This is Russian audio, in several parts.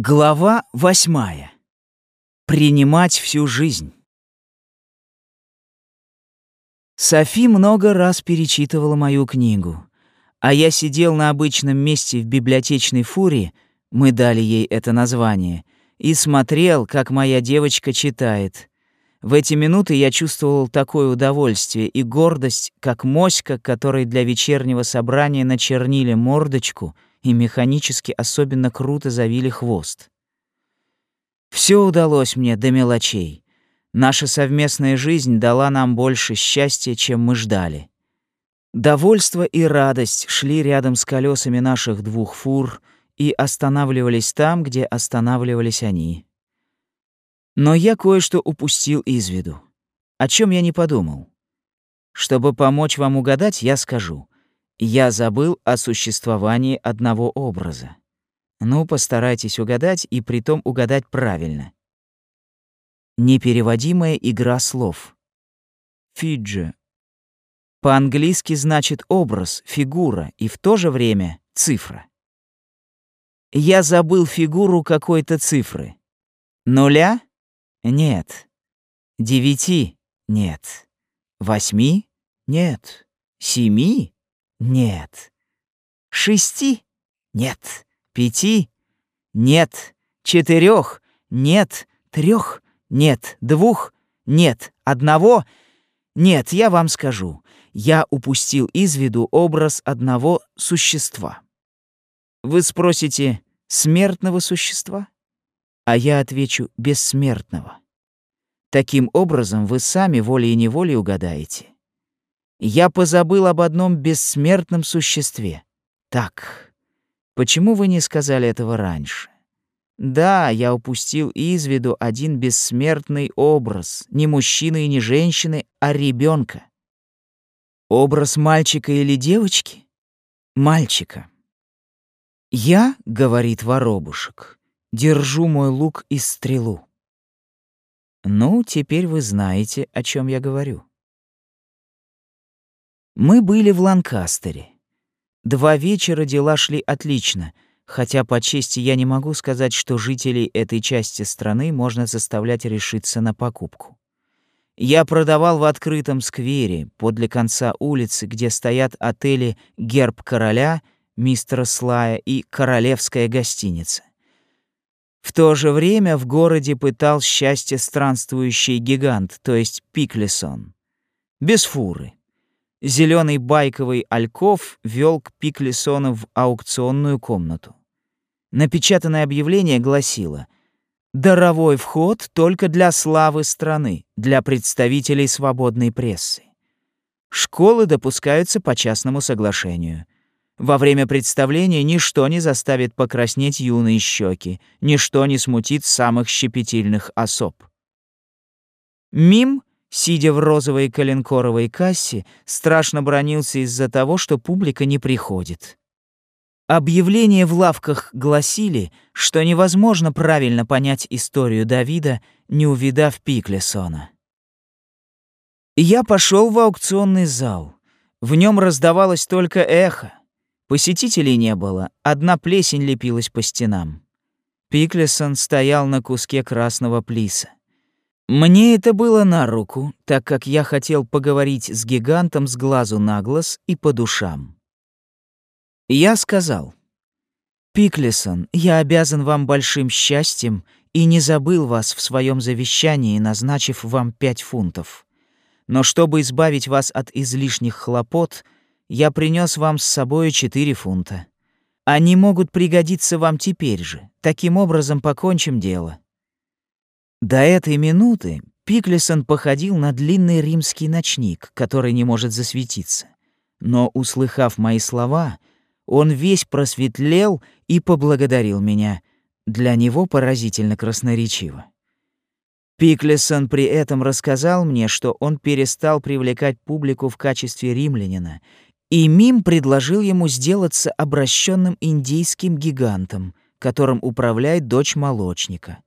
Глава восьмая. Принимать всю жизнь. Софи много раз перечитывала мою книгу, а я сидел на обычном месте в библиотечной фуре, мы дали ей это название, и смотрел, как моя девочка читает. В эти минуты я чувствовал такое удовольствие и гордость, как моська, которой для вечернего собрания начернили мордочку — и механически особенно круто завили хвост. Все удалось мне до мелочей. Наша совместная жизнь дала нам больше счастья, чем мы ждали. Довольство и радость шли рядом с колесами наших двух фур и останавливались там, где останавливались они. Но я кое-что упустил из виду. О чем я не подумал. Чтобы помочь вам угадать, я скажу. Я забыл о существовании одного образа. Ну, постарайтесь угадать, и притом угадать правильно. Непереводимая игра слов. Фиджи. По-английски значит образ, фигура и в то же время цифра. Я забыл фигуру какой-то цифры. Нуля? Нет. Девяти? Нет. Восьми? Нет. Семи? Нет. Шести? Нет. Пяти? Нет. Четырех? Нет. Трех? Нет. Двух? Нет. Одного? Нет, я вам скажу. Я упустил из виду образ одного существа. Вы спросите, смертного существа? А я отвечу, бессмертного. Таким образом, вы сами волей-неволей угадаете. Я позабыл об одном бессмертном существе. Так, почему вы не сказали этого раньше? Да, я упустил из виду один бессмертный образ, не мужчины и не женщины, а ребенка. Образ мальчика или девочки? Мальчика. «Я, — говорит воробушек, — держу мой лук и стрелу». Ну, теперь вы знаете, о чем я говорю. Мы были в Ланкастере. Два вечера дела шли отлично, хотя по чести я не могу сказать, что жителей этой части страны можно заставлять решиться на покупку. Я продавал в открытом сквере, подле конца улицы, где стоят отели «Герб короля», «Мистера Слая» и «Королевская гостиница». В то же время в городе пытал счастье странствующий гигант, то есть Пиклисон. Без фуры. Зеленый байковый альков вел к Пиклисону в аукционную комнату. Напечатанное объявление гласило «Даровой вход только для славы страны, для представителей свободной прессы. Школы допускаются по частному соглашению. Во время представления ничто не заставит покраснеть юные щеки, ничто не смутит самых щепетильных особ. Мим сидя в розовой коленкоровой кассе, страшно бронился из-за того, что публика не приходит. Объявления в лавках гласили, что невозможно правильно понять историю Давида, не увидав Пиклесона. Я пошел в аукционный зал. В нем раздавалось только эхо. Посетителей не было, одна плесень лепилась по стенам. Пиклесон стоял на куске красного плиса. Мне это было на руку, так как я хотел поговорить с гигантом с глазу на глаз и по душам. Я сказал, «Пиклисон, я обязан вам большим счастьем и не забыл вас в своем завещании, назначив вам пять фунтов. Но чтобы избавить вас от излишних хлопот, я принес вам с собой четыре фунта. Они могут пригодиться вам теперь же. Таким образом покончим дело». До этой минуты Пиклисон походил на длинный римский ночник, который не может засветиться. Но, услыхав мои слова, он весь просветлел и поблагодарил меня. Для него поразительно красноречиво. Пиклисон при этом рассказал мне, что он перестал привлекать публику в качестве римлянина, и Мим предложил ему сделаться обращенным индейским гигантом, которым управляет дочь молочника.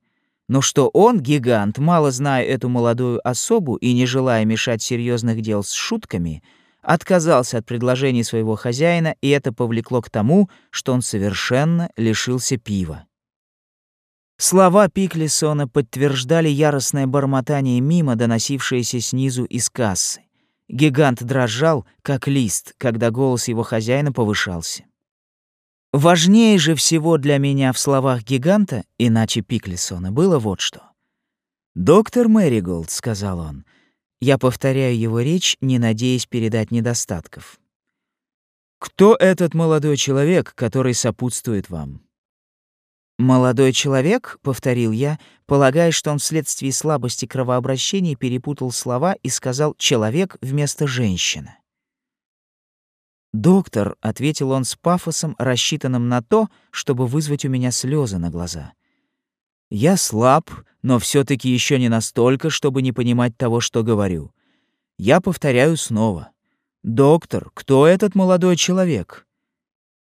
Но что он, гигант, мало зная эту молодую особу и не желая мешать серьезных дел с шутками, отказался от предложений своего хозяина, и это повлекло к тому, что он совершенно лишился пива. Слова Пиклисона подтверждали яростное бормотание мимо, доносившееся снизу из кассы. Гигант дрожал, как лист, когда голос его хозяина повышался. Важнее же всего для меня в словах гиганта, иначе Пиклисона, было вот что. «Доктор Мэриголд», — сказал он, — я повторяю его речь, не надеясь передать недостатков. «Кто этот молодой человек, который сопутствует вам?» «Молодой человек», — повторил я, полагая, что он вследствие слабости кровообращения перепутал слова и сказал «человек» вместо «женщина». «Доктор», — ответил он с пафосом, рассчитанным на то, чтобы вызвать у меня слезы на глаза. «Я слаб, но все таки еще не настолько, чтобы не понимать того, что говорю. Я повторяю снова. Доктор, кто этот молодой человек?»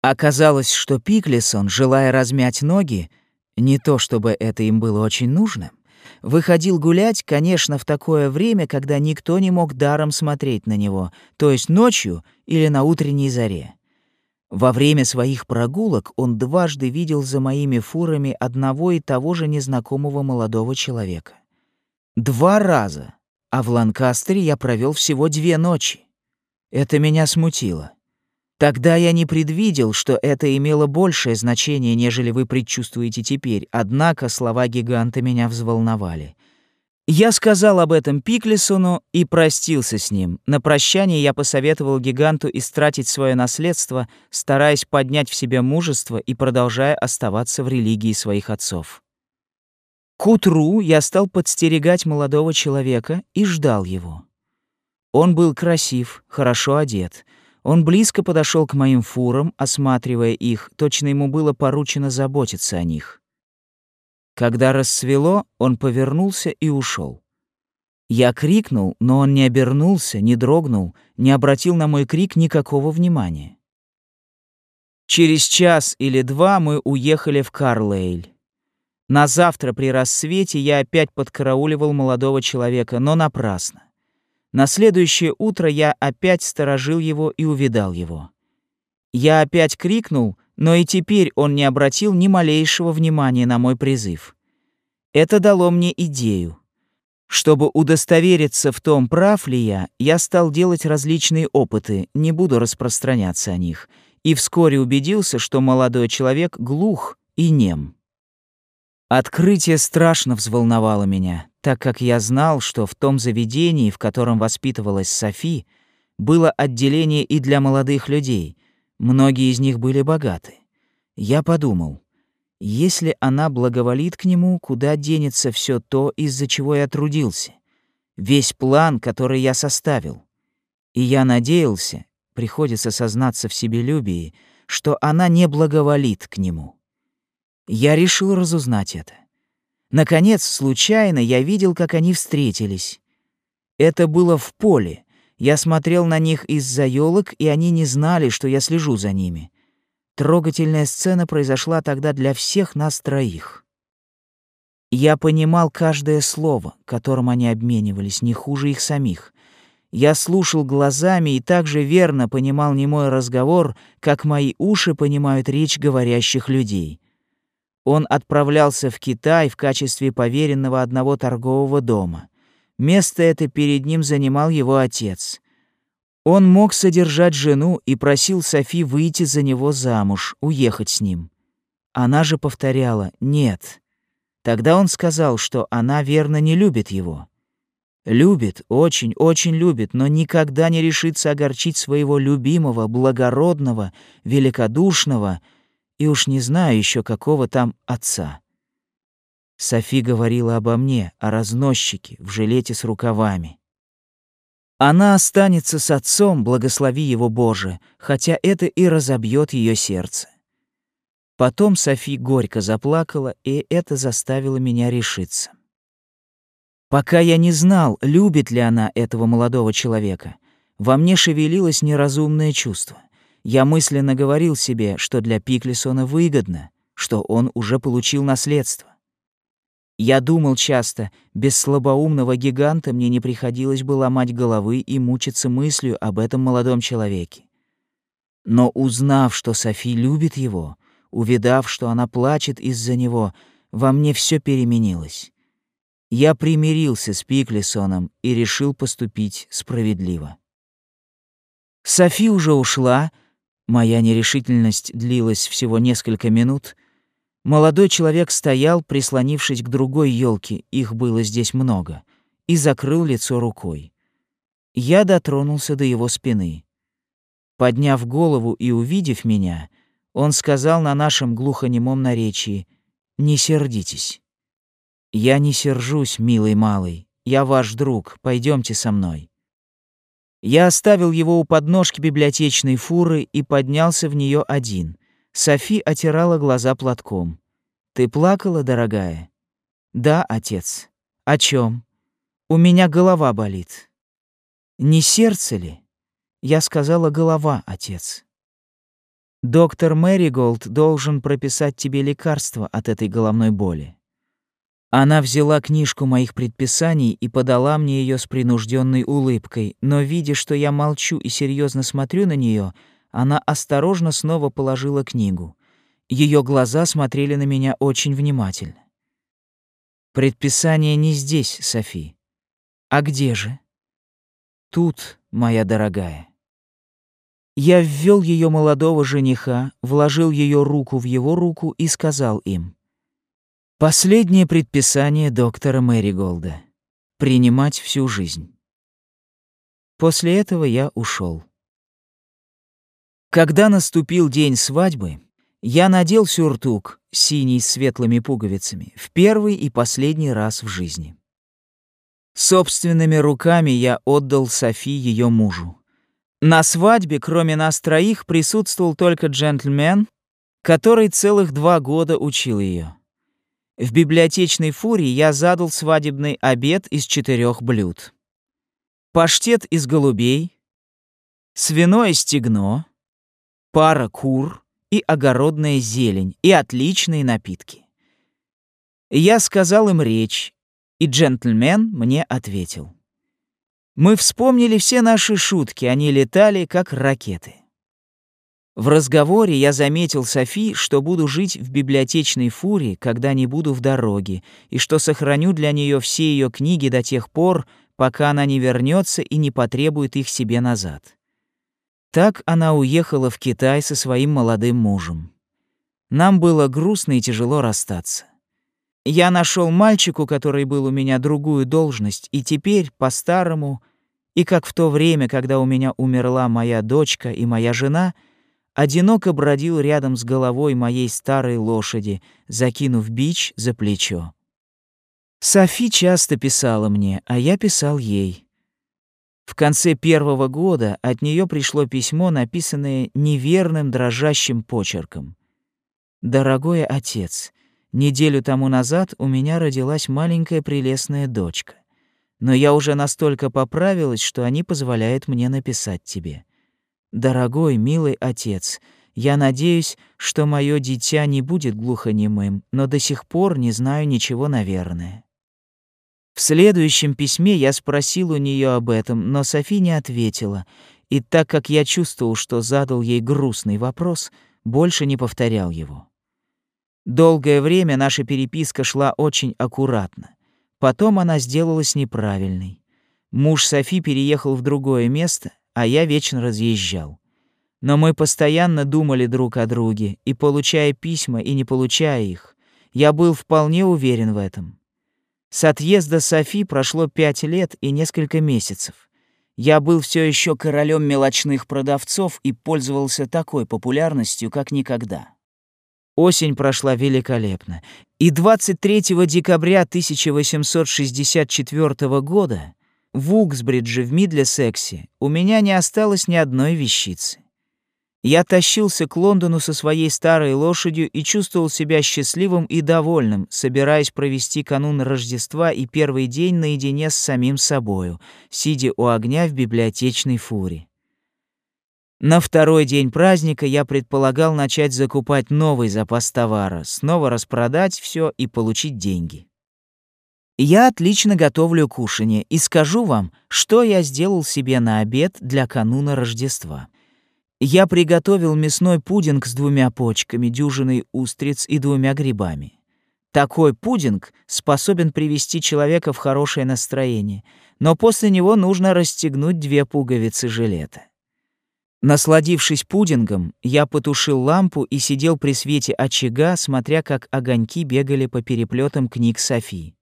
Оказалось, что Пиклисон, желая размять ноги, не то чтобы это им было очень нужно, выходил гулять, конечно, в такое время, когда никто не мог даром смотреть на него, то есть ночью или на утренней заре. Во время своих прогулок он дважды видел за моими фурами одного и того же незнакомого молодого человека. Два раза, а в Ланкастере я провел всего две ночи. Это меня смутило. Тогда я не предвидел, что это имело большее значение, нежели вы предчувствуете теперь, однако слова гиганта меня взволновали. Я сказал об этом Пиклисону и простился с ним. На прощание я посоветовал гиганту истратить свое наследство, стараясь поднять в себе мужество и продолжая оставаться в религии своих отцов. К утру я стал подстерегать молодого человека и ждал его. Он был красив, хорошо одет — он близко подошел к моим фурам, осматривая их, точно ему было поручено заботиться о них. Когда рассвело, он повернулся и ушел. Я крикнул, но он не обернулся, не дрогнул, не обратил на мой крик никакого внимания. Через час или два мы уехали в Карлейль. На завтра при рассвете я опять подкарауливал молодого человека, но напрасно. На следующее утро я опять сторожил его и увидал его. Я опять крикнул, но и теперь он не обратил ни малейшего внимания на мой призыв. Это дало мне идею. Чтобы удостовериться в том, прав ли я, я стал делать различные опыты, не буду распространяться о них, и вскоре убедился, что молодой человек глух и нем. Открытие страшно взволновало меня, так как я знал, что в том заведении, в котором воспитывалась Софи, было отделение и для молодых людей. Многие из них были богаты. Я подумал, если она благоволит к нему, куда денется все то, из-за чего я трудился? Весь план, который я составил. И я надеялся, приходится сознаться в себелюбии, что она не благоволит к нему. Я решил разузнать это. Наконец, случайно я видел, как они встретились. Это было в поле. Я смотрел на них из-за елок, и они не знали, что я слежу за ними. Трогательная сцена произошла тогда для всех нас троих. Я понимал каждое слово, которым они обменивались, не хуже их самих. Я слушал глазами и так же верно понимал немой разговор, как мои уши понимают речь говорящих людей. Он отправлялся в Китай в качестве поверенного одного торгового дома. Место это перед ним занимал его отец. Он мог содержать жену и просил Софи выйти за него замуж, уехать с ним. Она же повторяла «нет». Тогда он сказал, что она верно не любит его. Любит, очень-очень любит, но никогда не решится огорчить своего любимого, благородного, великодушного, и уж не знаю еще какого там отца. Софи говорила обо мне, о разносчике в жилете с рукавами. Она останется с отцом, благослови его Боже, хотя это и разобьет ее сердце. Потом Софи горько заплакала, и это заставило меня решиться. Пока я не знал, любит ли она этого молодого человека, во мне шевелилось неразумное чувство. Я мысленно говорил себе, что для Пиклисона выгодно, что он уже получил наследство. Я думал часто, без слабоумного гиганта мне не приходилось бы ломать головы и мучиться мыслью об этом молодом человеке. Но узнав, что Софи любит его, увидав, что она плачет из-за него, во мне все переменилось. Я примирился с Пиклисоном и решил поступить справедливо. Софи уже ушла, моя нерешительность длилась всего несколько минут. Молодой человек стоял, прислонившись к другой елке, их было здесь много, и закрыл лицо рукой. Я дотронулся до его спины. Подняв голову и увидев меня, он сказал на нашем глухонемом наречии «Не сердитесь». «Я не сержусь, милый малый. Я ваш друг. Пойдемте со мной». Я оставил его у подножки библиотечной фуры и поднялся в нее один. Софи отирала глаза платком. «Ты плакала, дорогая?» «Да, отец. О чем? У меня голова болит». «Не сердце ли?» Я сказала «голова, отец». «Доктор Мэриголд должен прописать тебе лекарство от этой головной боли. Она взяла книжку моих предписаний и подала мне ее с принужденной улыбкой, но, видя, что я молчу и серьезно смотрю на нее, она осторожно снова положила книгу. Ее глаза смотрели на меня очень внимательно. «Предписание не здесь, Софи. А где же?» «Тут, моя дорогая». Я ввел ее молодого жениха, вложил ее руку в его руку и сказал им — Последнее предписание доктора Мэри Голда — принимать всю жизнь. После этого я ушел. Когда наступил день свадьбы, я надел сюртук, синий с светлыми пуговицами, в первый и последний раз в жизни. Собственными руками я отдал Софи ее мужу. На свадьбе, кроме нас троих, присутствовал только джентльмен, который целых два года учил ее. В библиотечной фуре я задал свадебный обед из четырех блюд. Паштет из голубей, свиное стегно, пара кур и огородная зелень, и отличные напитки. Я сказал им речь, и джентльмен мне ответил. Мы вспомнили все наши шутки, они летали как ракеты. В разговоре я заметил Софи, что буду жить в библиотечной фуре, когда не буду в дороге, и что сохраню для нее все ее книги до тех пор, пока она не вернется и не потребует их себе назад. Так она уехала в Китай со своим молодым мужем. Нам было грустно и тяжело расстаться. Я нашел мальчику, который был у меня другую должность, и теперь, по-старому, и как в то время, когда у меня умерла моя дочка и моя жена — одиноко бродил рядом с головой моей старой лошади, закинув бич за плечо. Софи часто писала мне, а я писал ей. В конце первого года от нее пришло письмо, написанное неверным дрожащим почерком. «Дорогой отец, неделю тому назад у меня родилась маленькая прелестная дочка. Но я уже настолько поправилась, что они позволяют мне написать тебе. Дорогой, милый отец, я надеюсь, что мое дитя не будет глухонемым, но до сих пор не знаю ничего наверное. В следующем письме я спросил у нее об этом, но Софи не ответила, и так как я чувствовал, что задал ей грустный вопрос, больше не повторял его. Долгое время наша переписка шла очень аккуратно. Потом она сделалась неправильной. Муж Софи переехал в другое место, а я вечно разъезжал. Но мы постоянно думали друг о друге, и получая письма, и не получая их, я был вполне уверен в этом. С отъезда Софи прошло пять лет и несколько месяцев. Я был все еще королем мелочных продавцов и пользовался такой популярностью, как никогда. Осень прошла великолепно, и 23 декабря 1864 года в Уксбридже в Мидлесексе у меня не осталось ни одной вещицы. Я тащился к Лондону со своей старой лошадью и чувствовал себя счастливым и довольным, собираясь провести канун Рождества и первый день наедине с самим собою, сидя у огня в библиотечной фуре. На второй день праздника я предполагал начать закупать новый запас товара, снова распродать все и получить деньги. Я отлично готовлю кушанье и скажу вам, что я сделал себе на обед для кануна Рождества. Я приготовил мясной пудинг с двумя почками, дюжиной устриц и двумя грибами. Такой пудинг способен привести человека в хорошее настроение, но после него нужно расстегнуть две пуговицы жилета. Насладившись пудингом, я потушил лампу и сидел при свете очага, смотря как огоньки бегали по переплетам книг Софии.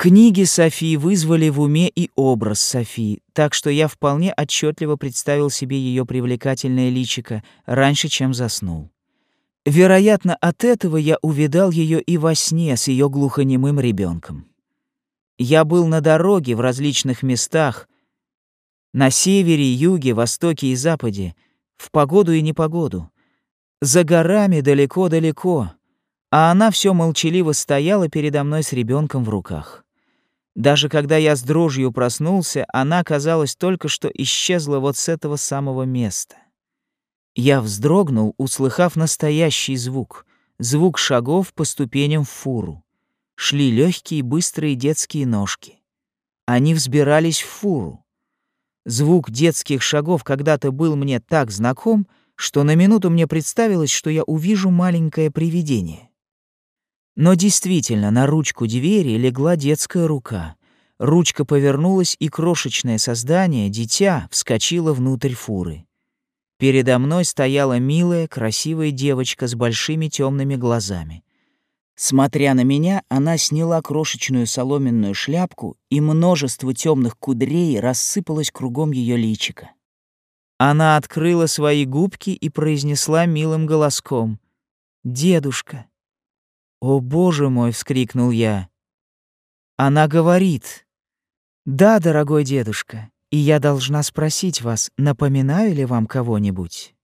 Книги Софии вызвали в уме и образ Софии, так что я вполне отчетливо представил себе ее привлекательное личико раньше, чем заснул. Вероятно, от этого я увидал ее и во сне с ее глухонемым ребенком. Я был на дороге в различных местах, на севере, юге, востоке и западе, в погоду и непогоду. За горами далеко-далеко, а она все молчаливо стояла передо мной с ребенком в руках. Даже когда я с дрожью проснулся, она, казалось, только что исчезла вот с этого самого места. Я вздрогнул, услыхав настоящий звук, звук шагов по ступеням в фуру. Шли легкие, быстрые детские ножки. Они взбирались в фуру. Звук детских шагов когда-то был мне так знаком, что на минуту мне представилось, что я увижу маленькое привидение. Но действительно, на ручку двери легла детская рука. Ручка повернулась, и крошечное создание, дитя, вскочило внутрь фуры. Передо мной стояла милая, красивая девочка с большими темными глазами. Смотря на меня, она сняла крошечную соломенную шляпку, и множество темных кудрей рассыпалось кругом ее личика. Она открыла свои губки и произнесла милым голоском «Дедушка». «О, боже мой!» — вскрикнул я. Она говорит «Да, дорогой дедушка, и я должна спросить вас, напоминаю ли вам кого-нибудь?»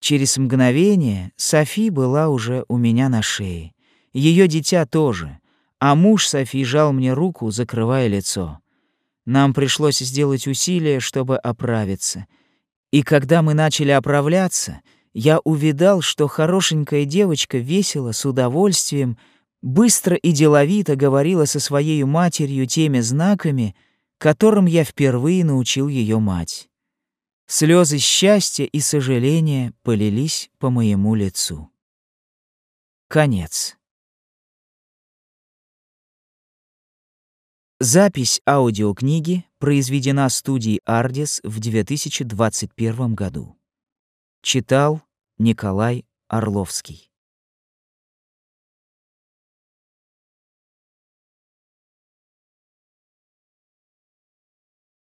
Через мгновение Софи была уже у меня на шее. Ее дитя тоже, а муж Софи жал мне руку, закрывая лицо. Нам пришлось сделать усилие, чтобы оправиться. И когда мы начали оправляться, я увидал, что хорошенькая девочка весело, с удовольствием, быстро и деловито говорила со своей матерью теми знаками, которым я впервые научил ее мать. Слезы счастья и сожаления полились по моему лицу. Конец. Запись аудиокниги произведена студией «Ардис» в 2021 году. Читал Николай Орловский.